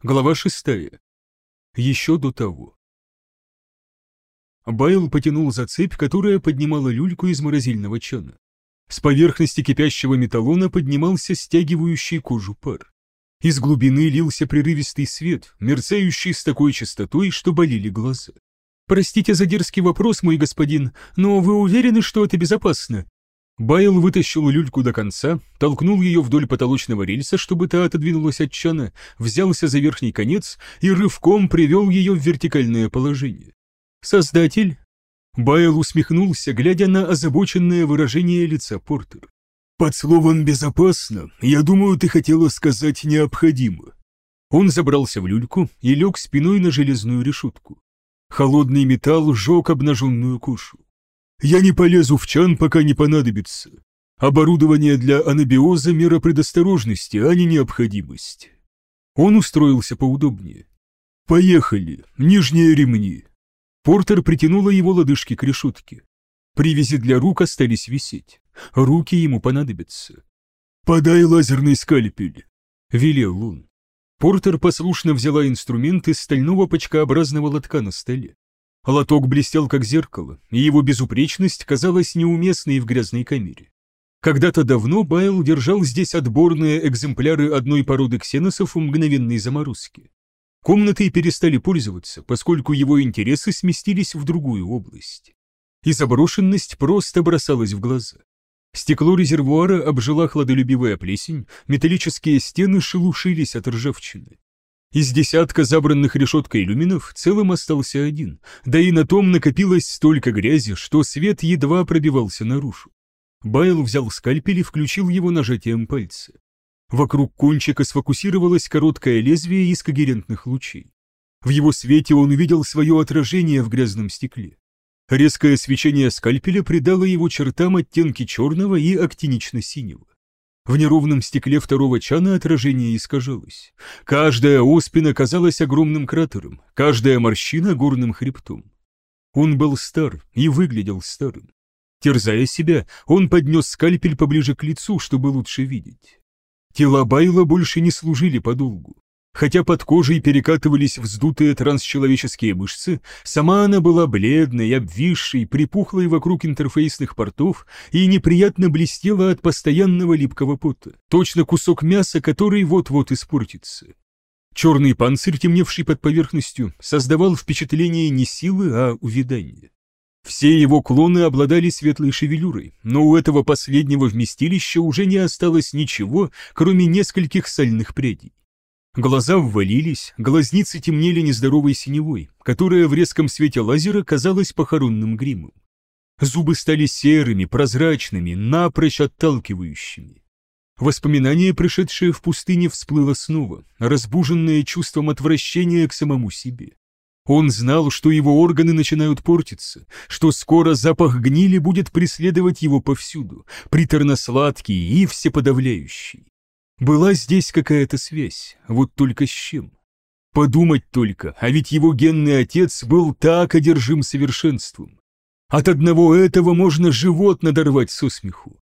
Глава шестая. Еще до того. Байл потянул за цепь, которая поднимала люльку из морозильного чана. С поверхности кипящего металлона поднимался стягивающий кожу пар. Из глубины лился прерывистый свет, мерцающий с такой частотой, что болели глаза. «Простите за дерзкий вопрос, мой господин, но вы уверены, что это безопасно?» Байл вытащил люльку до конца, толкнул ее вдоль потолочного рельса, чтобы та отодвинулась от чана, взялся за верхний конец и рывком привел ее в вертикальное положение. «Создатель?» Байл усмехнулся, глядя на озабоченное выражение лица Портер. «Под словом «безопасно» я думаю, ты хотела сказать «необходимо». Он забрался в люльку и лег спиной на железную решетку. Холодный металл сжег обнаженную кушу. Я не полезу в чан, пока не понадобится. Оборудование для анабиоза – мера предосторожности, а не необходимость. Он устроился поудобнее. Поехали, нижние ремни. Портер притянула его лодыжки к решетке. Привязи для рук остались висеть. Руки ему понадобятся. «Подай лазерный скальпель», — велел он. Портер послушно взяла инструмент из стального почкообразного лотка на столе. Лоток блестел как зеркало, и его безупречность казалась неуместной в грязной камере. Когда-то давно Байл держал здесь отборные экземпляры одной породы ксеносов у мгновенной заморозки. Комнатой перестали пользоваться, поскольку его интересы сместились в другую область. И заброшенность просто бросалась в глаза. Стекло резервуара обжила хладолюбивая плесень, металлические стены шелушились от ржавчины. Из десятка забранных решеткой люминов целым остался один, да и на том накопилось столько грязи, что свет едва пробивался наружу. Байл взял скальпель и включил его нажатием пальца. Вокруг кончика сфокусировалось короткое лезвие из когерентных лучей. В его свете он увидел свое отражение в грязном стекле. Резкое свечение скальпеля придало его чертам оттенки черного и актинично-синего. В неровном стекле второго чана отражение искажалось. Каждая оспина казалась огромным кратером, каждая морщина — горным хребтом. Он был стар и выглядел старым. Терзая себя, он поднес скальпель поближе к лицу, чтобы лучше видеть. Тела Байла больше не служили подолгу. Хотя под кожей перекатывались вздутые трансчеловеческие мышцы, сама она была бледной, обвисшей, припухлой вокруг интерфейсных портов и неприятно блестела от постоянного липкого пота. Точно кусок мяса, который вот-вот испортится. Черный панцирь, темневший под поверхностью, создавал впечатление не силы, а увядания. Все его клоны обладали светлой шевелюрой, но у этого последнего вместилища уже не осталось ничего, кроме нескольких сальных прядей. Глаза ввалились, глазницы темнели нездоровой синевой, которая в резком свете лазера казалась похоронным гримом. Зубы стали серыми, прозрачными, напрочь отталкивающими. Воспоминание, пришедшее в пустыне, всплыло снова, разбуженное чувством отвращения к самому себе. Он знал, что его органы начинают портиться, что скоро запах гнили будет преследовать его повсюду, приторно-сладкий и всеподавляющий. Была здесь какая-то связь, вот только с чем. Подумать только, а ведь его генный отец был так одержим совершенством. От одного этого можно живот надорвать со смеху.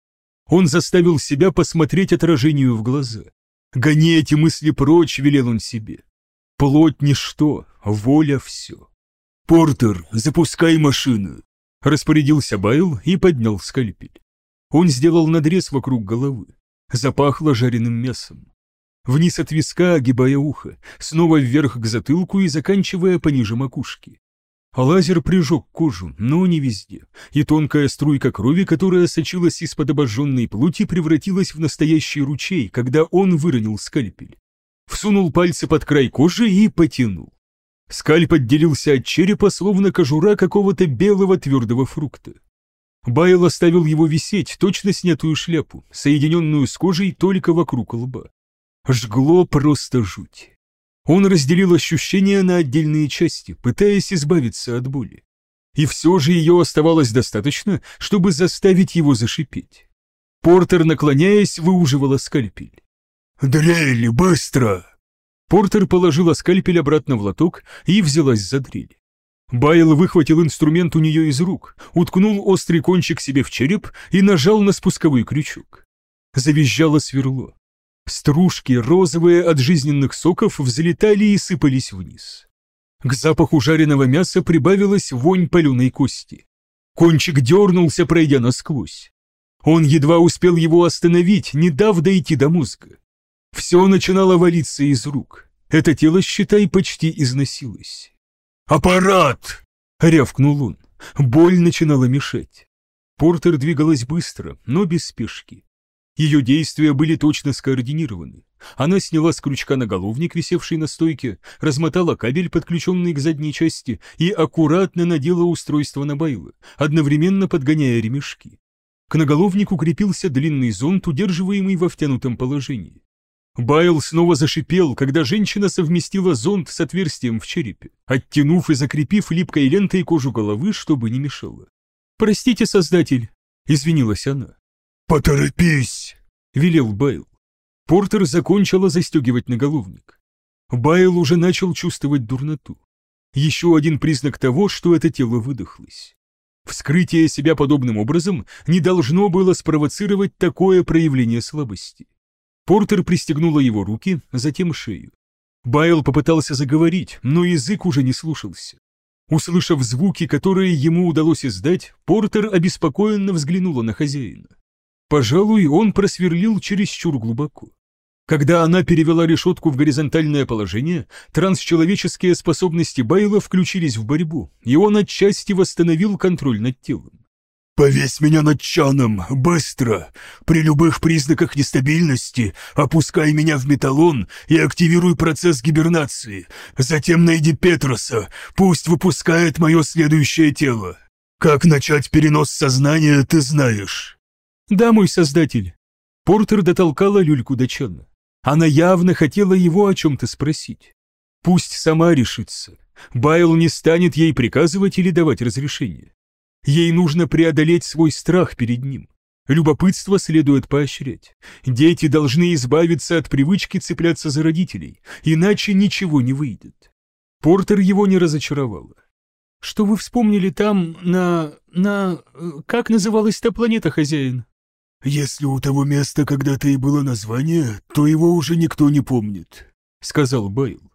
Он заставил себя посмотреть отражению в глаза. «Гони эти мысли прочь», — велел он себе. «Плоть ничто, воля все». «Портер, запускай машину», — распорядился Байл и поднял скальпель. Он сделал надрез вокруг головы. Запахло жареным мясом. Вниз от виска, огибая ухо, снова вверх к затылку и заканчивая пониже макушки. Лазер прижег кожу, но не везде, и тонкая струйка крови, которая сочилась из-под обожженной плоти, превратилась в настоящий ручей, когда он выронил скальпель. Всунул пальцы под край кожи и потянул. Скальп отделился от черепа, словно кожура какого-то белого твердого фрукта. Байл оставил его висеть, точно снятую шляпу, соединенную с кожей только вокруг лба. Жгло просто жуть. Он разделил ощущения на отдельные части, пытаясь избавиться от боли. И все же ее оставалось достаточно, чтобы заставить его зашипеть. Портер, наклоняясь, выуживала скальпель. «Дрель, быстро!» Портер положила скальпель обратно в лоток и взялась за дрель. Байл выхватил инструмент у нее из рук, уткнул острый кончик себе в череп и нажал на спусковой крючок. Завизжало сверло. Стружки, розовые от жизненных соков, взлетали и сыпались вниз. К запаху жареного мяса прибавилась вонь паленой кости. Кончик дернулся, пройдя насквозь. Он едва успел его остановить, не дав дойти до мозга. Все начинало валиться из рук. Это тело, считай, почти износилось. «Аппарат!» — рявкнул он. Боль начинала мешать. Портер двигалась быстро, но без спешки. Ее действия были точно скоординированы. Она сняла с крючка наголовник, висевший на стойке, размотала кабель, подключенный к задней части, и аккуратно надела устройство на Байла, одновременно подгоняя ремешки. К наголовнику крепился длинный зонт, удерживаемый во втянутом положении. Байл снова зашипел, когда женщина совместила зонт с отверстием в черепе, оттянув и закрепив липкой лентой кожу головы, чтобы не мешало. «Простите, создатель», — извинилась она. «Поторопись!» — велел Байл. Портер закончила застегивать наголовник. Байл уже начал чувствовать дурноту. Еще один признак того, что это тело выдохлось. Вскрытие себя подобным образом не должно было спровоцировать такое проявление слабости. Портер пристегнула его руки, затем шею. Байл попытался заговорить, но язык уже не слушался. Услышав звуки, которые ему удалось издать, Портер обеспокоенно взглянула на хозяина. Пожалуй, он просверлил чересчур глубоко. Когда она перевела решетку в горизонтальное положение, трансчеловеческие способности Байла включились в борьбу, и он отчасти восстановил контроль над телом. «Повесь меня над чаном, быстро! При любых признаках нестабильности опускай меня в металлон и активируй процесс гибернации. Затем найди Петроса, пусть выпускает мое следующее тело. Как начать перенос сознания, ты знаешь». «Да, мой создатель». Портер дотолкала люльку до чана. Она явно хотела его о чем-то спросить. Пусть сама решится. Байл не станет ей приказывать или давать разрешение. Ей нужно преодолеть свой страх перед ним. Любопытство следует поощрять. Дети должны избавиться от привычки цепляться за родителей, иначе ничего не выйдет. Портер его не разочаровала. «Что вы вспомнили там, на... на... как называлась та планета, хозяин?» «Если у того места когда-то и было название, то его уже никто не помнит», — сказал Байл.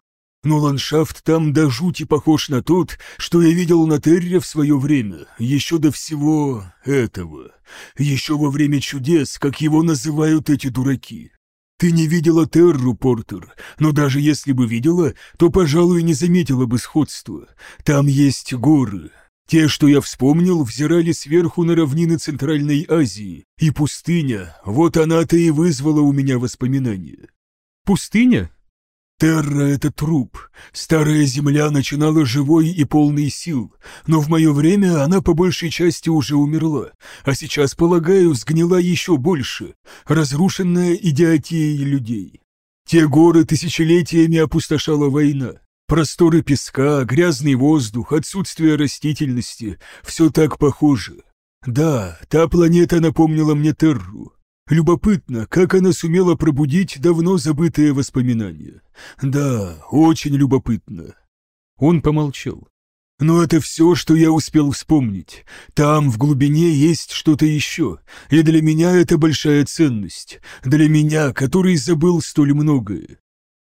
«Но ландшафт там до жути похож на тот, что я видел на Терре в свое время, еще до всего этого, еще во время чудес, как его называют эти дураки. Ты не видела Терру, Портер, но даже если бы видела, то, пожалуй, не заметила бы сходства. Там есть горы, те, что я вспомнил, взирали сверху на равнины Центральной Азии, и пустыня, вот она-то и вызвала у меня воспоминания. Пустыня? Терра — это труп. Старая земля начинала живой и полный сил, но в мое время она по большей части уже умерла, а сейчас, полагаю, сгнила еще больше, разрушенная идиотией людей. Те горы тысячелетиями опустошала война. Просторы песка, грязный воздух, отсутствие растительности — все так похоже. Да, та планета напомнила мне Терру. Любопытно, как она сумела пробудить давно забытые воспоминания. Да, очень любопытно. Он помолчал. Но это все, что я успел вспомнить. Там, в глубине, есть что-то еще. И для меня это большая ценность. Для меня, который забыл столь многое.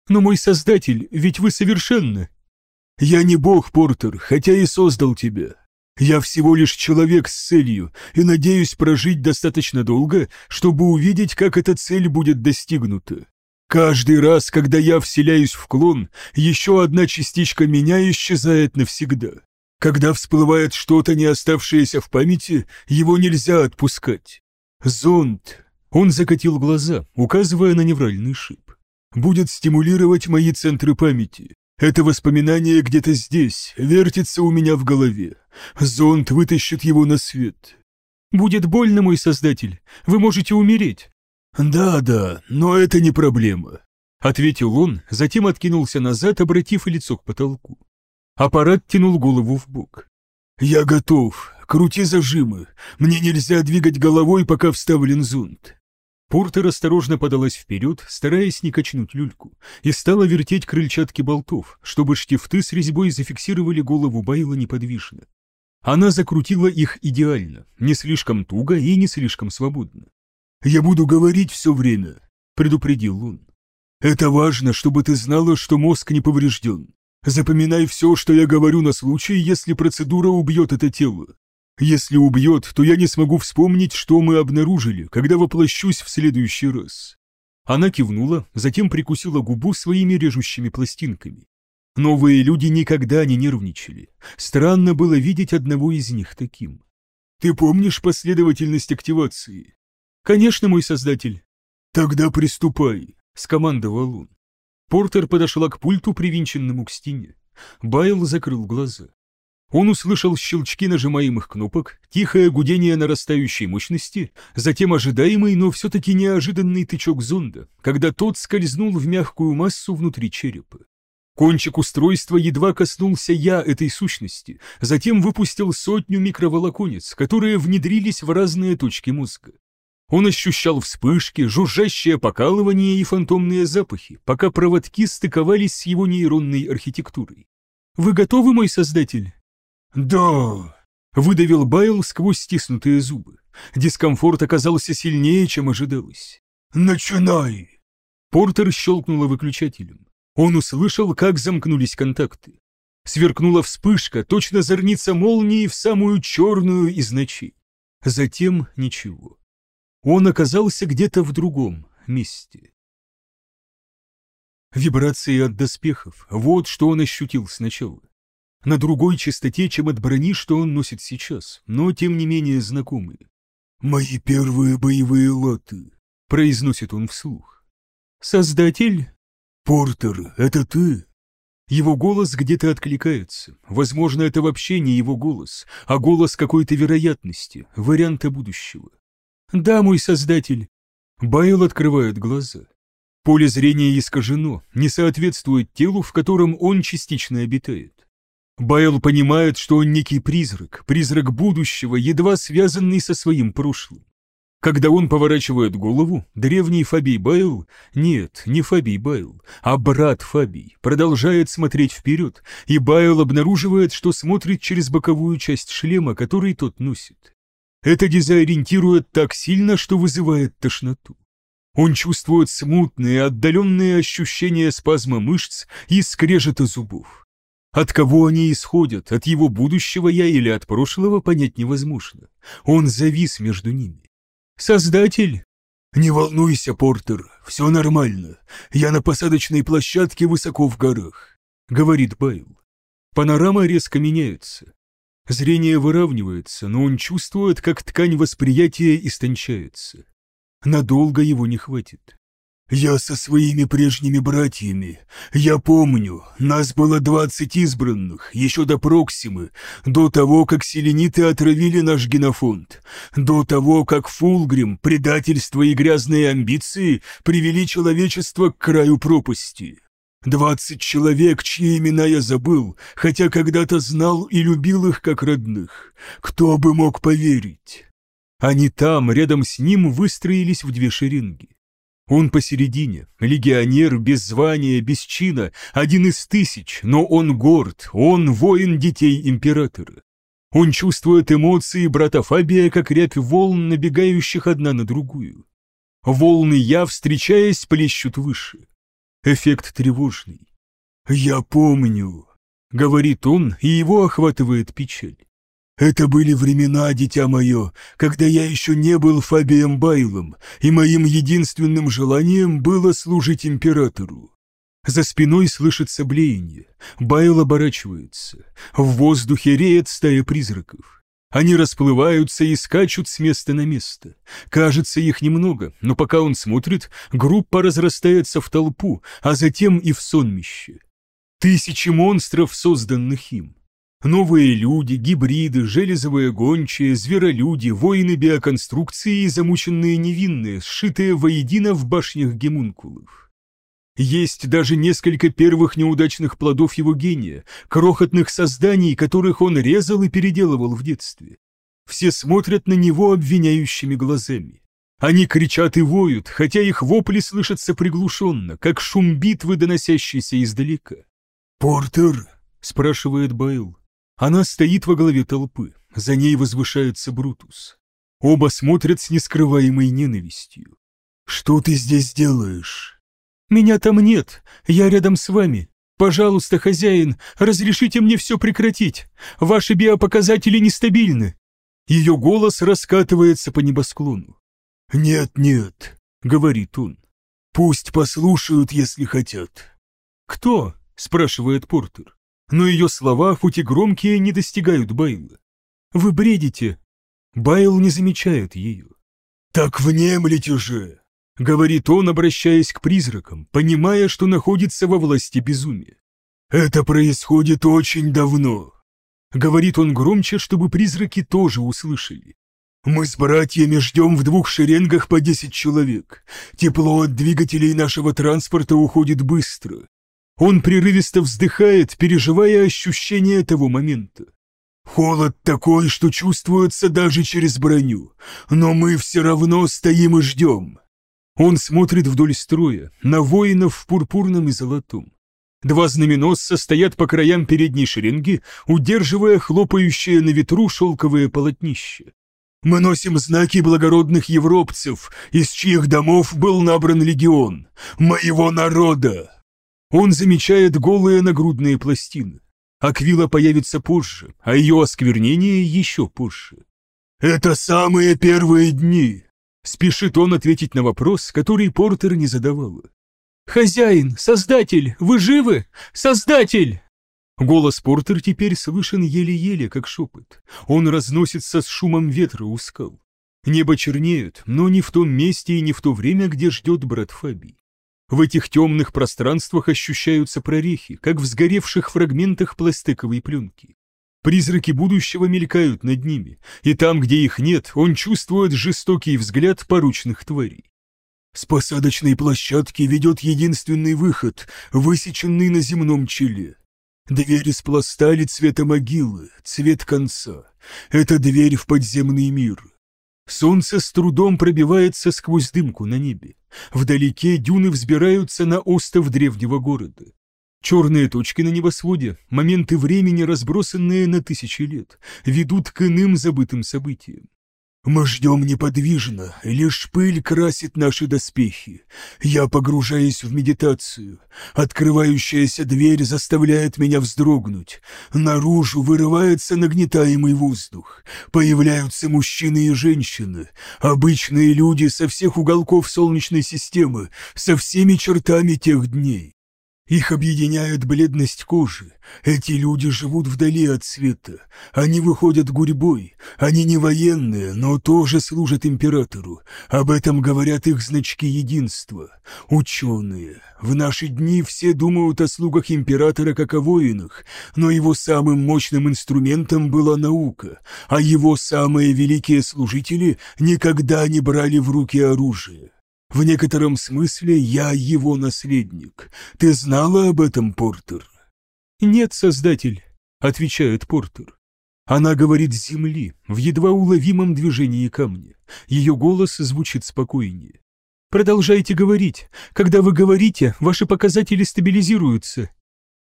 Но мой создатель, ведь вы совершенно... Я не бог, Портер, хотя и создал тебя. Я всего лишь человек с целью и надеюсь прожить достаточно долго, чтобы увидеть, как эта цель будет достигнута. Каждый раз, когда я вселяюсь в клон, еще одна частичка меня исчезает навсегда. Когда всплывает что-то, не оставшееся в памяти, его нельзя отпускать. Зонд. Он закатил глаза, указывая на невральный шип будет стимулировать мои центры памяти. Это воспоминание где-то здесь, вертится у меня в голове. Зонд вытащит его на свет. Будет больно, мой создатель. Вы можете умереть. Да-да, но это не проблема. Ответил он, затем откинулся назад, обратив лицо к потолку. Аппарат тянул голову в бок. «Я готов. Крути зажимы. Мне нельзя двигать головой, пока вставлен зонд. Портер осторожно подалась вперед, стараясь не качнуть люльку, и стала вертеть крыльчатки болтов, чтобы штифты с резьбой зафиксировали голову Байла неподвижно. Она закрутила их идеально, не слишком туго и не слишком свободно. «Я буду говорить все время», — предупредил он. «Это важно, чтобы ты знала, что мозг не поврежден. Запоминай все, что я говорю на случай, если процедура убьет это тело. Если убьет, то я не смогу вспомнить, что мы обнаружили, когда воплощусь в следующий раз». Она кивнула, затем прикусила губу своими режущими пластинками. Новые люди никогда не нервничали. Странно было видеть одного из них таким. «Ты помнишь последовательность активации?» «Конечно, мой создатель». «Тогда приступай», — скомандовал он. Портер подошла к пульту, привинченному к стене. Байл закрыл глаза. Он услышал щелчки нажимаемых кнопок, тихое гудение нарастающей мощности, затем ожидаемый, но все-таки неожиданный тычок зонда, когда тот скользнул в мягкую массу внутри черепа. Кончик устройства едва коснулся я этой сущности, затем выпустил сотню микроволоконец, которые внедрились в разные точки мозга. Он ощущал вспышки, жужжащее покалывание и фантомные запахи, пока проводки стыковались с его нейронной архитектурой. «Вы готовы, мой создатель?» «Да!» — выдавил Байл сквозь стиснутые зубы. Дискомфорт оказался сильнее, чем ожидалось. «Начинай!» Портер щелкнула выключателем. Он услышал, как замкнулись контакты. Сверкнула вспышка, точно зорница молнии в самую черную из ночей. Затем ничего. Он оказался где-то в другом месте. Вибрации от доспехов — вот что он ощутил сначала. На другой частоте, чем от брони, что он носит сейчас, но тем не менее знакомые. «Мои первые боевые латы», — произносит он вслух. «Создатель?» «Портер, это ты?» Его голос где-то откликается. Возможно, это вообще не его голос, а голос какой-то вероятности, варианта будущего. «Да, мой создатель». Байл открывает глаза. Поле зрения искажено, не соответствует телу, в котором он частично обитает. Байл понимает, что он некий призрак, призрак будущего, едва связанный со своим прошлым. Когда он поворачивает голову, древний Фабий Байл, нет, не Фабий Байл, а брат Фабий, продолжает смотреть вперед, и Байл обнаруживает, что смотрит через боковую часть шлема, который тот носит. Это дезориентирует так сильно, что вызывает тошноту. Он чувствует смутные, отдаленные ощущения спазма мышц и скрежета зубов. От кого они исходят, от его будущего я или от прошлого, понять невозможно. Он завис между ними. Создатель!» «Не волнуйся, Портер, все нормально. Я на посадочной площадке высоко в горах», — говорит Байл. Панорама резко меняется. Зрение выравнивается, но он чувствует, как ткань восприятия истончается. Надолго его не хватит. «Я со своими прежними братьями. Я помню, нас было двадцать избранных, еще до Проксимы, до того, как селениты отравили наш генофонд, до того, как Фулгрим, предательство и грязные амбиции привели человечество к краю пропасти. Двадцать человек, чьи имена я забыл, хотя когда-то знал и любил их как родных. Кто бы мог поверить?» Они там, рядом с ним, выстроились в две шеренги. Он посередине, легионер без звания, без чина, один из тысяч, но он горд, он воин детей императора. Он чувствует эмоции брата Фабия, как рябь волн, набегающих одна на другую. Волны я, встречаясь, плещут выше. Эффект тревожный. «Я помню», — говорит он, и его охватывает печаль. Это были времена, дитя мое, когда я еще не был Фабием Байлом, и моим единственным желанием было служить императору. За спиной слышится блеяние. Байл оборачивается. В воздухе реет стая призраков. Они расплываются и скачут с места на место. Кажется, их немного, но пока он смотрит, группа разрастается в толпу, а затем и в сонмище. Тысячи монстров, созданных им. Новые люди, гибриды, железовые гончие, зверолюди, воины биоконструкции и замученные невинные, сшитые воедино в башнях гемункулов. Есть даже несколько первых неудачных плодов его гения, крохотных созданий, которых он резал и переделывал в детстве. Все смотрят на него обвиняющими глазами. Они кричат и воют, хотя их вопли слышатся приглушенно, как шум битвы, доносящийся издалека. «Портер?» — спрашивает Байл. Она стоит во главе толпы, за ней возвышается Брутус. Оба смотрят с нескрываемой ненавистью. «Что ты здесь делаешь?» «Меня там нет, я рядом с вами. Пожалуйста, хозяин, разрешите мне все прекратить. Ваши биопоказатели нестабильны». Ее голос раскатывается по небосклону. «Нет, нет», — говорит он. «Пусть послушают, если хотят». «Кто?» — спрашивает Портер. Но ее слова, хоть и громкие, не достигают Байла. «Вы бредите». Байл не замечает ее. «Так внемлите же!» — говорит он, обращаясь к призракам, понимая, что находится во власти безумия. «Это происходит очень давно», — говорит он громче, чтобы призраки тоже услышали. «Мы с братьями ждем в двух шеренгах по десять человек. Тепло от двигателей нашего транспорта уходит быстро». Он прерывисто вздыхает, переживая ощущение того момента. Холод такой, что чувствуется даже через броню, но мы все равно стоим и ждем. Он смотрит вдоль строя, на воинов в пурпурном и золотом. Два знаменосца стоят по краям передней шеренги, удерживая хлопающее на ветру шелковое полотнище. Мы носим знаки благородных европцев, из чьих домов был набран легион, моего народа. Он замечает голые нагрудные пластины. Аквила появится позже, а ее осквернение еще позже. «Это самые первые дни!» Спешит он ответить на вопрос, который Портер не задавала. «Хозяин! Создатель! Вы живы? Создатель!» Голос Портер теперь слышен еле-еле, как шепот. Он разносится с шумом ветра у скал. Небо чернеет, но не в том месте и не в то время, где ждет брат Фабий. В этих темных пространствах ощущаются прорехи, как в сгоревших фрагментах пластиковой пленки. Призраки будущего мелькают над ними, и там, где их нет, он чувствует жестокий взгляд поручных тварей. С посадочной площадки ведет единственный выход, высеченный на земном челе. Дверь из пластали цвета могилы, цвет конца. Это дверь в подземный мир. Солнце с трудом пробивается сквозь дымку на небе. Вдалеке дюны взбираются на остов древнего города. Черные точки на небосводе, моменты времени, разбросанные на тысячи лет, ведут к иным забытым событиям. Мы ждем неподвижно, лишь пыль красит наши доспехи. Я погружаюсь в медитацию. Открывающаяся дверь заставляет меня вздрогнуть. Наружу вырывается нагнетаемый воздух. Появляются мужчины и женщины, обычные люди со всех уголков Солнечной системы, со всеми чертами тех дней. Их объединяет бледность кожи. Эти люди живут вдали от света. Они выходят гурьбой. Они не военные, но тоже служат императору. Об этом говорят их значки единства. Ученые. В наши дни все думают о слугах императора как о воинах, но его самым мощным инструментом была наука, а его самые великие служители никогда не брали в руки оружие. В некотором смысле я его наследник. Ты знала об этом, Портер?» «Нет, Создатель», — отвечает Портер. Она говорит земли, в едва уловимом движении камня. Ее голос звучит спокойнее. «Продолжайте говорить. Когда вы говорите, ваши показатели стабилизируются».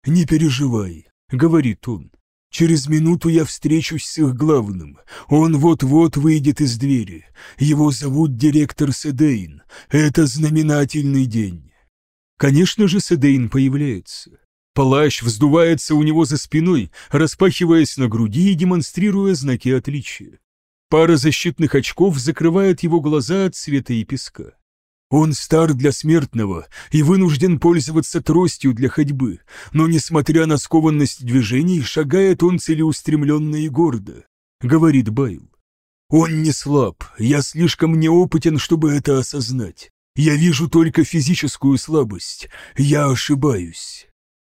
«Не переживай», — говорит он. Через минуту я встречусь с их главным. Он вот-вот выйдет из двери. Его зовут директор Седейн. Это знаменательный день. Конечно же, Седейн появляется. Плащ вздувается у него за спиной, распахиваясь на груди и демонстрируя знаки отличия. Пара защитных очков закрывает его глаза от света и песка. Он стар для смертного и вынужден пользоваться тростью для ходьбы, но, несмотря на скованность движений, шагает он целеустремленно и гордо, — говорит Байл. Он не слаб, я слишком неопытен, чтобы это осознать. Я вижу только физическую слабость, я ошибаюсь.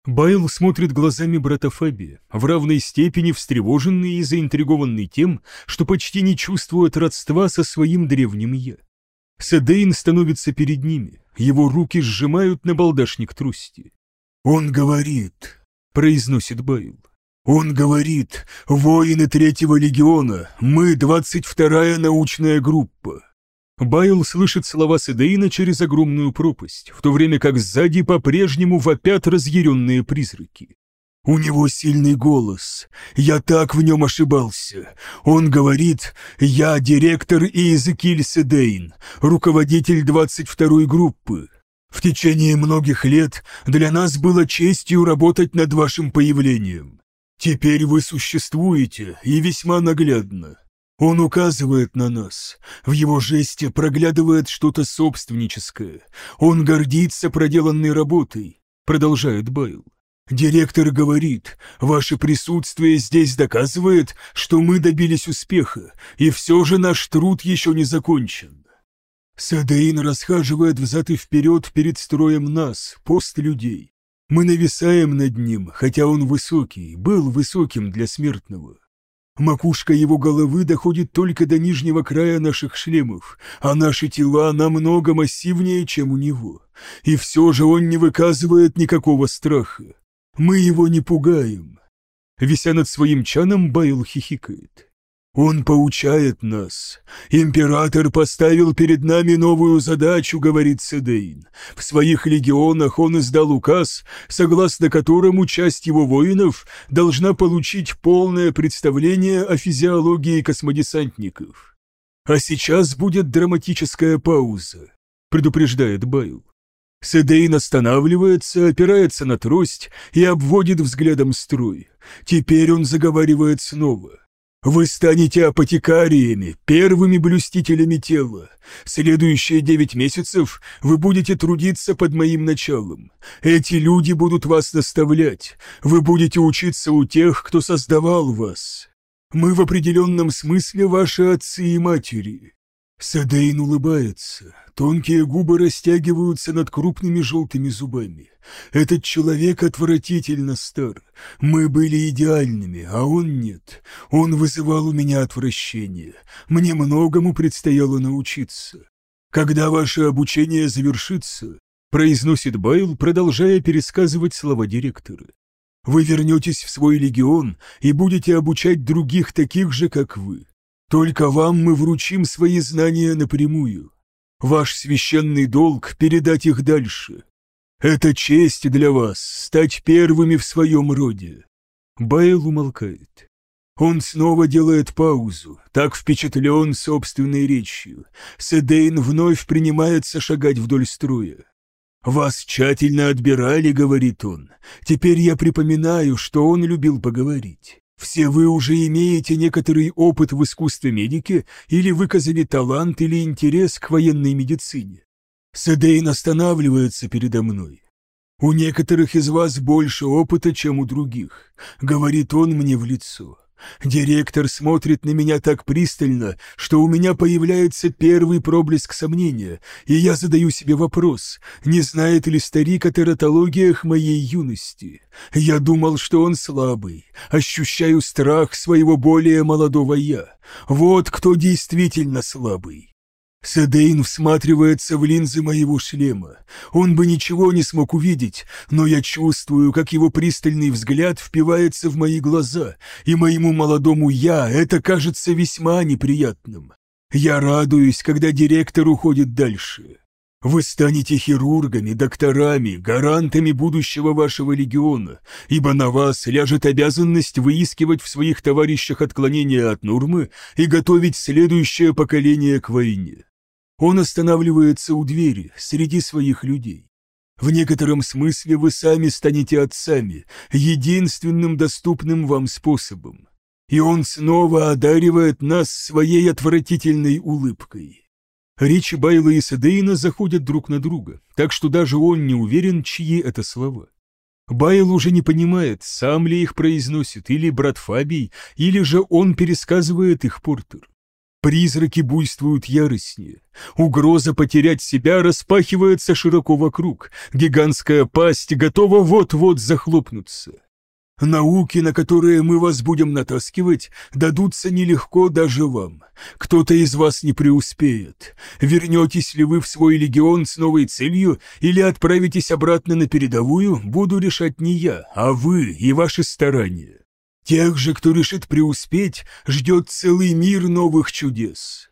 Байл смотрит глазами брата Фабия, в равной степени встревоженный и заинтригованный тем, что почти не чувствует родства со своим древним «я». Седейн становится перед ними, его руки сжимают на балдашник трусти. «Он говорит», — произносит Байл. «Он говорит, воины третьего легиона, мы двадцать вторая научная группа». Байл слышит слова Седейна через огромную пропасть, в то время как сзади по-прежнему вопят разъяренные призраки. У него сильный голос. Я так в нем ошибался. Он говорит, я директор Иезекиль Седейн, руководитель 22-й группы. В течение многих лет для нас было честью работать над вашим появлением. Теперь вы существуете, и весьма наглядно. Он указывает на нас. В его жесте проглядывает что-то собственническое. Он гордится проделанной работой, продолжает Байл. Директор говорит, ваше присутствие здесь доказывает, что мы добились успеха, и все же наш труд еще не закончен. Садеин расхаживает взад и вперед перед строем нас, пост людей. Мы нависаем над ним, хотя он высокий, был высоким для смертного. Макушка его головы доходит только до нижнего края наших шлемов, а наши тела намного массивнее, чем у него. И все же он не выказывает никакого страха. Мы его не пугаем. Вися над своим чаном, Байл хихикает. Он поучает нас. Император поставил перед нами новую задачу, говорит Седейн. В своих легионах он издал указ, согласно которому часть его воинов должна получить полное представление о физиологии космодесантников. А сейчас будет драматическая пауза, предупреждает Байл. Седейн останавливается, опирается на трость и обводит взглядом строй. Теперь он заговаривает снова. «Вы станете апотекариями, первыми блюстителями тела. Следующие девять месяцев вы будете трудиться под моим началом. Эти люди будут вас наставлять. Вы будете учиться у тех, кто создавал вас. Мы в определенном смысле ваши отцы и матери». Садейн улыбается. Тонкие губы растягиваются над крупными желтыми зубами. Этот человек отвратительно стар. Мы были идеальными, а он нет. Он вызывал у меня отвращение. Мне многому предстояло научиться. Когда ваше обучение завершится, произносит Байл, продолжая пересказывать слова директора. Вы вернетесь в свой легион и будете обучать других таких же, как вы. Только вам мы вручим свои знания напрямую. Ваш священный долг — передать их дальше. Это честь для вас — стать первыми в своем роде». Байл умолкает. Он снова делает паузу, так впечатлен собственной речью. Седейн вновь принимается шагать вдоль строя. «Вас тщательно отбирали», — говорит он. «Теперь я припоминаю, что он любил поговорить. Все вы уже имеете некоторый опыт в искусстве медики или выказали талант или интерес к военной медицине. Седейн останавливается передо мной. У некоторых из вас больше опыта, чем у других, говорит он мне в лицо. Директор смотрит на меня так пристально, что у меня появляется первый проблеск сомнения, и я задаю себе вопрос, не знает ли старик о тератологиях моей юности. Я думал, что он слабый, ощущаю страх своего более молодого «я». Вот кто действительно слабый. Седейн всматривается в линзы моего шлема. Он бы ничего не смог увидеть, но я чувствую, как его пристальный взгляд впивается в мои глаза, и моему молодому «я» это кажется весьма неприятным. Я радуюсь, когда директор уходит дальше. Вы станете хирургами, докторами, гарантами будущего вашего легиона, ибо на вас ляжет обязанность выискивать в своих товарищах отклонения от нормы и готовить следующее поколение к войне. Он останавливается у двери, среди своих людей. В некотором смысле вы сами станете отцами, единственным доступным вам способом. И он снова одаривает нас своей отвратительной улыбкой. Речи Байла и Седейна заходят друг на друга, так что даже он не уверен, чьи это слова. Байл уже не понимает, сам ли их произносит, или брат Фабий, или же он пересказывает их Портер. Призраки буйствуют яростнее. Угроза потерять себя распахивается широко вокруг. Гигантская пасть готова вот-вот захлопнуться. Науки, на которые мы вас будем натаскивать, дадутся нелегко даже вам. Кто-то из вас не преуспеет. Вернетесь ли вы в свой легион с новой целью или отправитесь обратно на передовую, буду решать не я, а вы и ваши старания. Тех же, кто решит преуспеть, ждет целый мир новых чудес.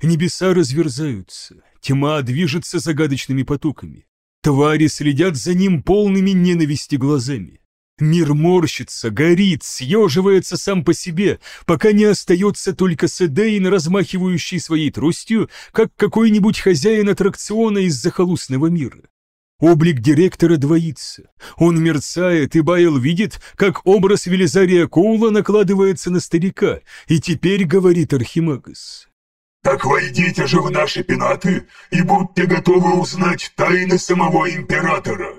Небеса разверзаются, тьма движется загадочными потоками. Твари следят за ним полными ненависти глазами. Мир морщится, горит, съеживается сам по себе, пока не остается только Седейн, размахивающий своей тростью, как какой-нибудь хозяин аттракциона из захолустного мира. Облик директора двоится. Он мерцает, и Байл видит, как образ Велизария Коула накладывается на старика, и теперь говорит Архимагас. «Так войдите же в наши пенаты и будьте готовы узнать тайны самого Императора!»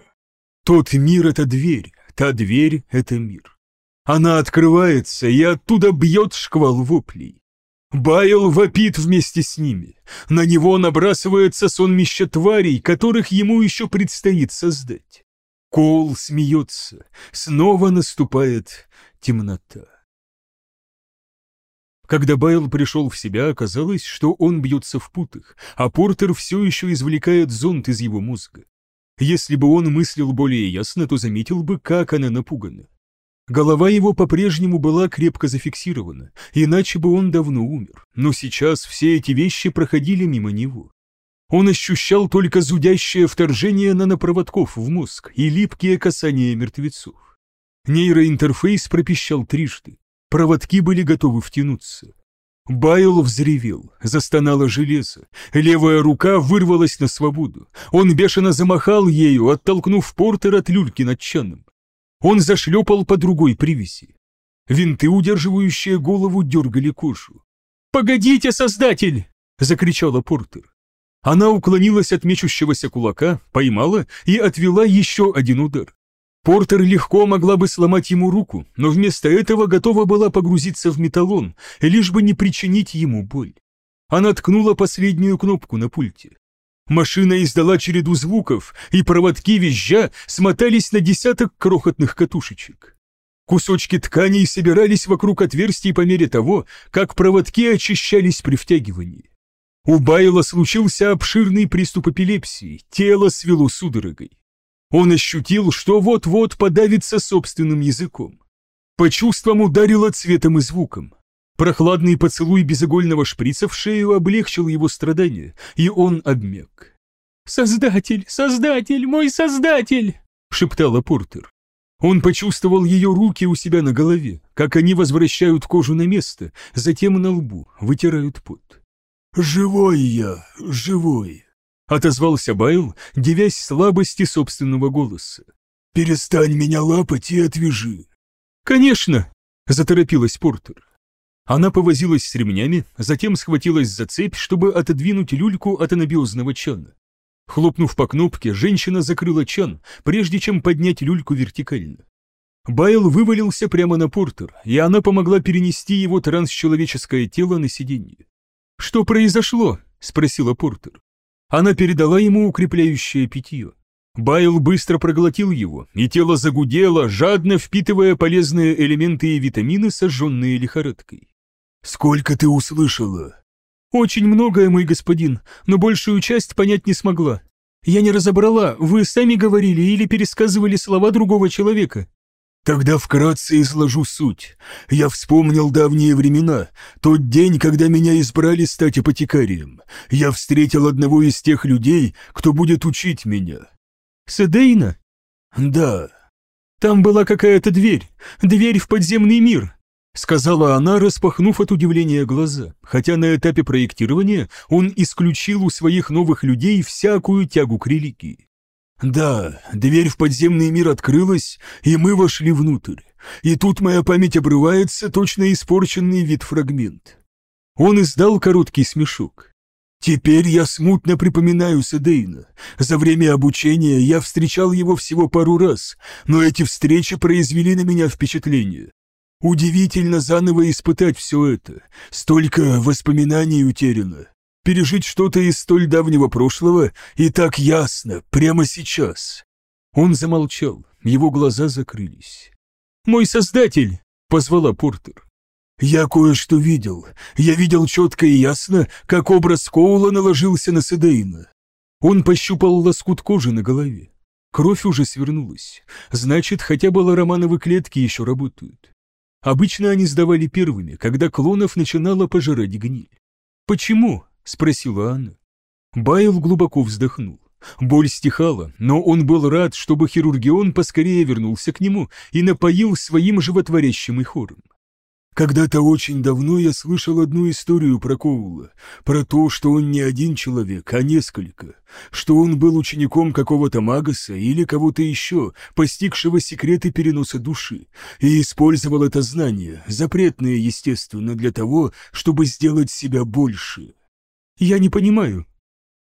Тот мир — это дверь, та дверь — это мир. Она открывается, и оттуда бьет шквал воплей. Байл вопит вместе с ними. На него набрасывается сонмище тварей, которых ему еще предстоит создать. Кол смеется. Снова наступает темнота. Когда Байл пришел в себя, оказалось, что он бьется в путах, а Портер все еще извлекает зонт из его мозга. Если бы он мыслил более ясно, то заметил бы, как она напугана. Голова его по-прежнему была крепко зафиксирована, иначе бы он давно умер, но сейчас все эти вещи проходили мимо него. Он ощущал только зудящее вторжение нанопроводков в мозг и липкие касания мертвецов. Нейроинтерфейс пропищал трижды. Проводки были готовы втянуться. Байл взревел, застонало железо, левая рука вырвалась на свободу. Он бешено замахал ею, оттолкнув Портер от люльки над чаном. Он зашлепал по другой привязи. Винты, удерживающие голову, дергали кожу. «Погодите, Создатель!» — закричала Портер. Она уклонилась от мечущегося кулака, поймала и отвела еще один удар. Портер легко могла бы сломать ему руку, но вместо этого готова была погрузиться в металлон, лишь бы не причинить ему боль. Она ткнула последнюю кнопку на пульте. Машина издала череду звуков, и проводки визжа смотались на десяток крохотных катушечек. Кусочки тканей собирались вокруг отверстий по мере того, как проводки очищались при втягивании. У Байла случился обширный приступ эпилепсии, тело свело судорогой. Он ощутил, что вот-вот подавится собственным языком. По чувствам ударило цветом и звуком. Прохладный поцелуй безыгольного шприца в шею облегчил его страдания, и он обмяк. «Создатель! Создатель! Мой создатель!» — шептала Портер. Он почувствовал ее руки у себя на голове, как они возвращают кожу на место, затем на лбу, вытирают пот. «Живой я, живой!» — отозвался Байл, девясь слабости собственного голоса. «Перестань меня лапать и отвяжи!» «Конечно!» — заторопилась Портер. Она повозилась с ремнями, затем схватилась за цепь, чтобы отодвинуть люльку от анабиозного чана. Хлопнув по кнопке, женщина закрыла чан, прежде чем поднять люльку вертикально. Байл вывалился прямо на Портер, и она помогла перенести его трансчеловеческое тело на сиденье. «Что произошло?» — спросила Портер. Она передала ему укрепляющее питье. Байл быстро проглотил его, и тело загудело, жадно впитывая полезные элементы и витамины, сожженные лихорадкой. «Сколько ты услышала?» «Очень многое, мой господин, но большую часть понять не смогла. Я не разобрала, вы сами говорили или пересказывали слова другого человека». «Тогда вкратце изложу суть. Я вспомнил давние времена, тот день, когда меня избрали стать апотекарием. Я встретил одного из тех людей, кто будет учить меня». «Седейна?» «Да». «Там была какая-то дверь, дверь в подземный мир. — сказала она, распахнув от удивления глаза, хотя на этапе проектирования он исключил у своих новых людей всякую тягу к религии. «Да, дверь в подземный мир открылась, и мы вошли внутрь. И тут моя память обрывается, точно испорченный вид фрагмент». Он издал короткий смешок. «Теперь я смутно припоминаю Седейна. За время обучения я встречал его всего пару раз, но эти встречи произвели на меня впечатление. Удивительно заново испытать все это. Столько воспоминаний утеряно. Пережить что-то из столь давнего прошлого и так ясно, прямо сейчас. Он замолчал, его глаза закрылись. «Мой создатель!» — позвала Портер. «Я кое-что видел. Я видел четко и ясно, как образ Коула наложился на Седейна». Он пощупал лоскут кожи на голове. Кровь уже свернулась. Значит, хотя бы лоромановы клетки еще работают. Обычно они сдавали первыми, когда клонов начинала пожирать гниль. «Почему?» — спросила она. Байл глубоко вздохнул. Боль стихала, но он был рад, чтобы хирургион поскорее вернулся к нему и напоил своим животворящим хором. Когда-то очень давно я слышал одну историю про Коула, про то, что он не один человек, а несколько, что он был учеником какого-то магаса или кого-то еще, постигшего секреты переноса души, и использовал это знание, запретное, естественно, для того, чтобы сделать себя больше. Я не понимаю.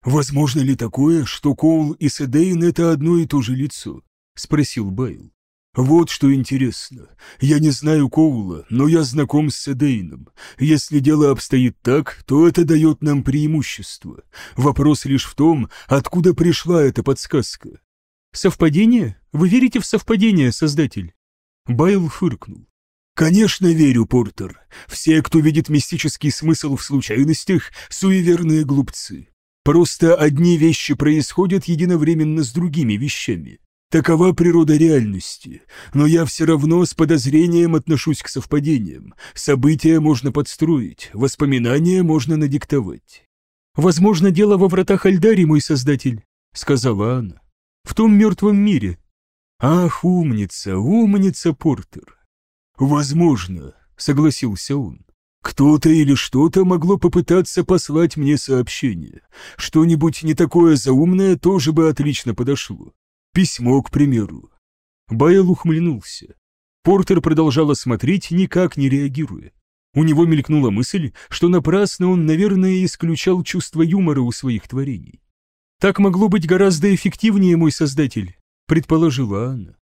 Возможно ли такое, что Коул и Седейн — это одно и то же лицо? — спросил Байл. Вот что интересно. Я не знаю Коула, но я знаком с Седейном. Если дело обстоит так, то это дает нам преимущество. Вопрос лишь в том, откуда пришла эта подсказка. Совпадение? Вы верите в совпадение, Создатель? Байл фыркнул. «Конечно верю, Портер. Все, кто видит мистический смысл в случайностях, суеверные глупцы. Просто одни вещи происходят единовременно с другими вещами. Такова природа реальности, но я все равно с подозрением отношусь к совпадениям. События можно подстроить, воспоминания можно надиктовать. «Возможно, дело во вратах Альдари, мой создатель», — сказала она. «В том мертвом мире». «Ах, умница, умница, Портер!» «Возможно», — согласился он. «Кто-то или что-то могло попытаться послать мне сообщение. Что-нибудь не такое заумное тоже бы отлично подошло. Письмо, к примеру. Байл ухмыльнулся. Портер продолжала смотреть, никак не реагируя. У него мелькнула мысль, что напрасно он, наверное, исключал чувство юмора у своих творений. «Так могло быть гораздо эффективнее, мой создатель», — предположила она.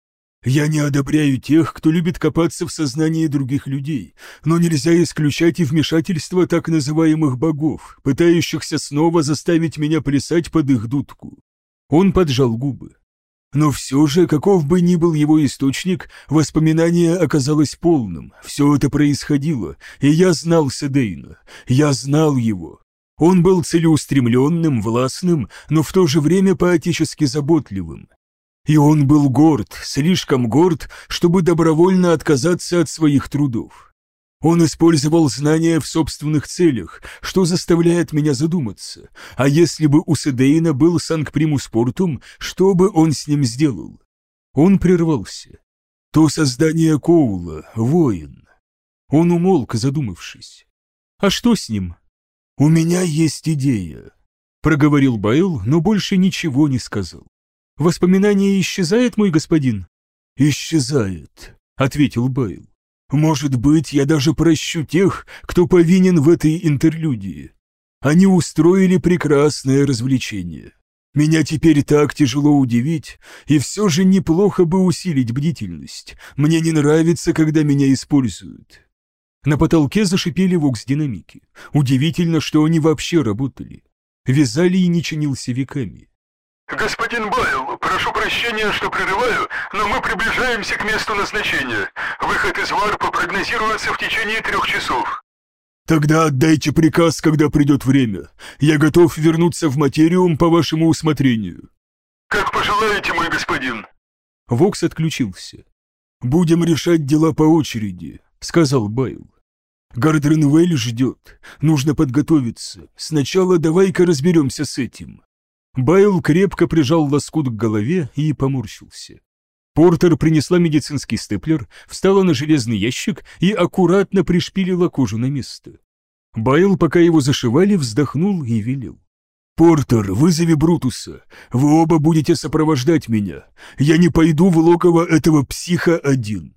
«Я не одобряю тех, кто любит копаться в сознании других людей, но нельзя исключать и вмешательство так называемых богов, пытающихся снова заставить меня плясать под их дудку». Он поджал губы. Но все же, каков бы ни был его источник, воспоминание оказалось полным. Все это происходило, и я знал Седейна. Я знал его. Он был целеустремленным, властным, но в то же время поотечески заботливым. И он был горд, слишком горд, чтобы добровольно отказаться от своих трудов. Он использовал знания в собственных целях, что заставляет меня задуматься. А если бы у Седейна был Санкт-Примус Портум, что бы он с ним сделал? Он прервался. То создание Коула, воин. Он умолк, задумавшись. «А что с ним?» «У меня есть идея», — проговорил Байл, но больше ничего не сказал. «Воспоминание исчезает, мой господин?» «Исчезает», — ответил Байл. Может быть, я даже прощу тех, кто повинен в этой интерлюдии. Они устроили прекрасное развлечение. Меня теперь так тяжело удивить, и все же неплохо бы усилить бдительность. Мне не нравится, когда меня используют. На потолке зашипели вокс-динамики. Удивительно, что они вообще работали. Вязали и не чинился веками. «Господин Байл, прошу прощения, что прерываю, но мы приближаемся к месту назначения. Выход из варпа прогнозируется в течение трех часов». «Тогда отдайте приказ, когда придет время. Я готов вернуться в материум по вашему усмотрению». «Как пожелаете, мой господин». Вокс отключился. «Будем решать дела по очереди», — сказал Байл. «Гардренвель ждет. Нужно подготовиться. Сначала давай-ка разберемся с этим». Байл крепко прижал лоскут к голове и поморщился. Портер принесла медицинский степлер, встала на железный ящик и аккуратно пришпилила кожу на место. Байл, пока его зашивали, вздохнул и велел. «Портер, вызови Брутуса. Вы оба будете сопровождать меня. Я не пойду в логово этого психа один».